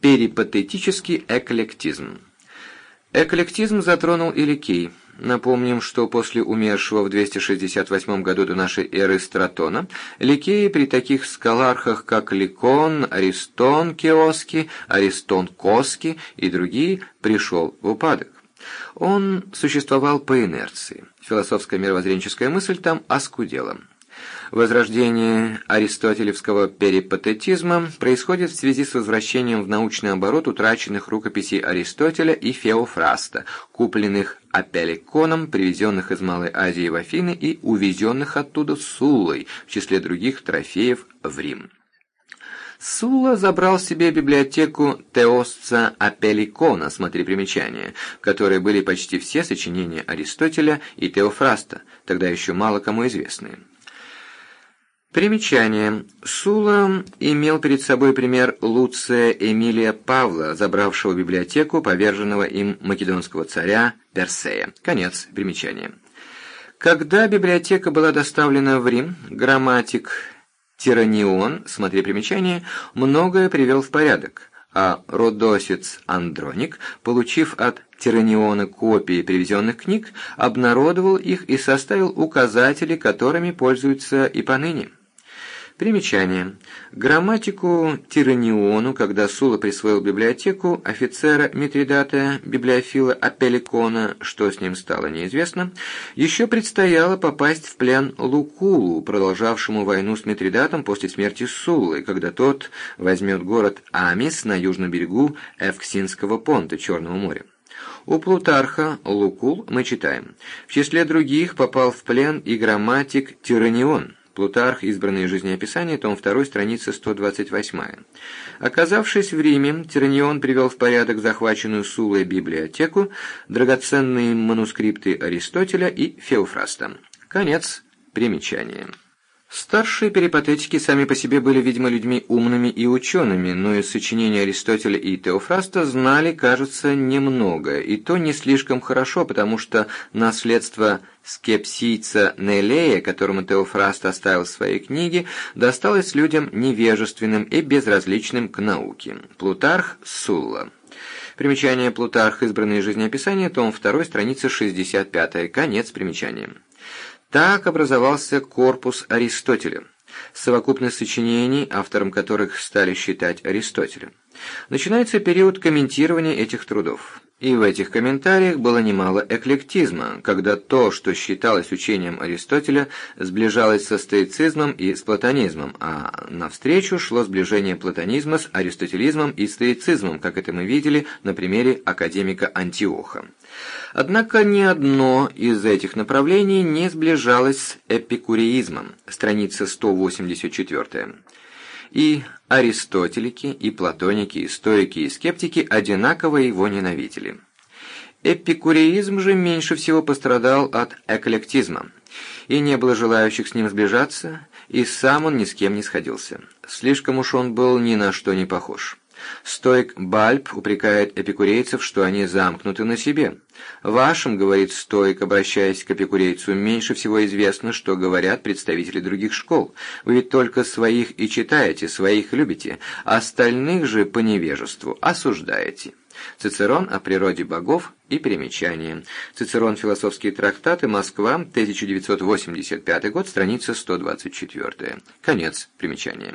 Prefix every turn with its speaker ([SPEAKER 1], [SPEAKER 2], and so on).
[SPEAKER 1] Перипатетический эклектизм. Эклектизм затронул и Ликей. Напомним, что после умершего в 268 году до нашей эры Стратона, Ликей при таких скалархах, как Ликон, Аристон Киоски, Аристон Коски и другие, пришел в упадок. Он существовал по инерции. Философская мировоззренческая мысль там оскудела. Возрождение аристотелевского перипатетизма происходит в связи с возвращением в научный оборот утраченных рукописей Аристотеля и Феофраста, купленных Апелликоном, привезенных из Малой Азии в Афины и увезенных оттуда Суллой, в числе других трофеев в Рим. Сулла забрал себе библиотеку Теосца Апелликона, смотри примечание, в которой были почти все сочинения Аристотеля и Теофраста, тогда еще мало кому известные. Примечание. Сула имел перед собой пример Луция Эмилия Павла, забравшего библиотеку поверженного им македонского царя Персея. Конец примечания. Когда библиотека была доставлена в Рим, грамматик Тиранион, смотри примечание, многое привел в порядок, а родосец Андроник, получив от Тираниона копии привезенных книг, обнародовал их и составил указатели, которыми пользуются и поныне. Примечание. Грамматику Тираниону, когда Сула присвоил библиотеку офицера Митридата, библиофила Апелликона, что с ним стало неизвестно, еще предстояло попасть в плен Лукулу, продолжавшему войну с Митридатом после смерти Суллы, когда тот возьмет город Амис на южном берегу Эвксинского понта Черного моря. У Плутарха Лукул мы читаем. В числе других попал в плен и грамматик Тиранион. Плутарх, избранные жизнеописания, том 2, страница 128. Оказавшись в Риме, Тиранион привел в порядок захваченную Сулой библиотеку, драгоценные манускрипты Аристотеля и Феофраста. Конец примечания. Старшие перипатетики сами по себе были, видимо, людьми умными и учеными, но из сочинений Аристотеля и Теофраста знали, кажется, немного, и то не слишком хорошо, потому что наследство скепсийца Нелея, которому Теофраст оставил в своей книге, досталось людям невежественным и безразличным к науке. Плутарх Сулла. Примечание Плутарх. Избранные жизнеописания. Том 2. Страница 65. Конец примечания. Так образовался корпус Аристотеля, совокупность сочинений, автором которых стали считать Аристотеля. Начинается период комментирования этих трудов. И в этих комментариях было немало эклектизма, когда то, что считалось учением Аристотеля, сближалось со стоицизмом и с платонизмом, а навстречу шло сближение платонизма с аристотелизмом и стоицизмом, как это мы видели на примере академика Антиоха. Однако ни одно из этих направлений не сближалось с эпикуреизмом, страница 184 и аристотелики, и платоники, и стоики, и скептики одинаково его ненавидели. Эпикуреизм же меньше всего пострадал от эклектизма, и не было желающих с ним сближаться, и сам он ни с кем не сходился. Слишком уж он был ни на что не похож. Стоик Бальб упрекает эпикурейцев, что они замкнуты на себе. «Вашим, — говорит Стоик, обращаясь к эпикурейцу, — меньше всего известно, что говорят представители других школ. Вы ведь только своих и читаете, своих любите, остальных же по невежеству осуждаете». Цицерон о природе богов и примечания. Цицерон. Философские трактаты. Москва. 1985 год. Страница 124. Конец примечания.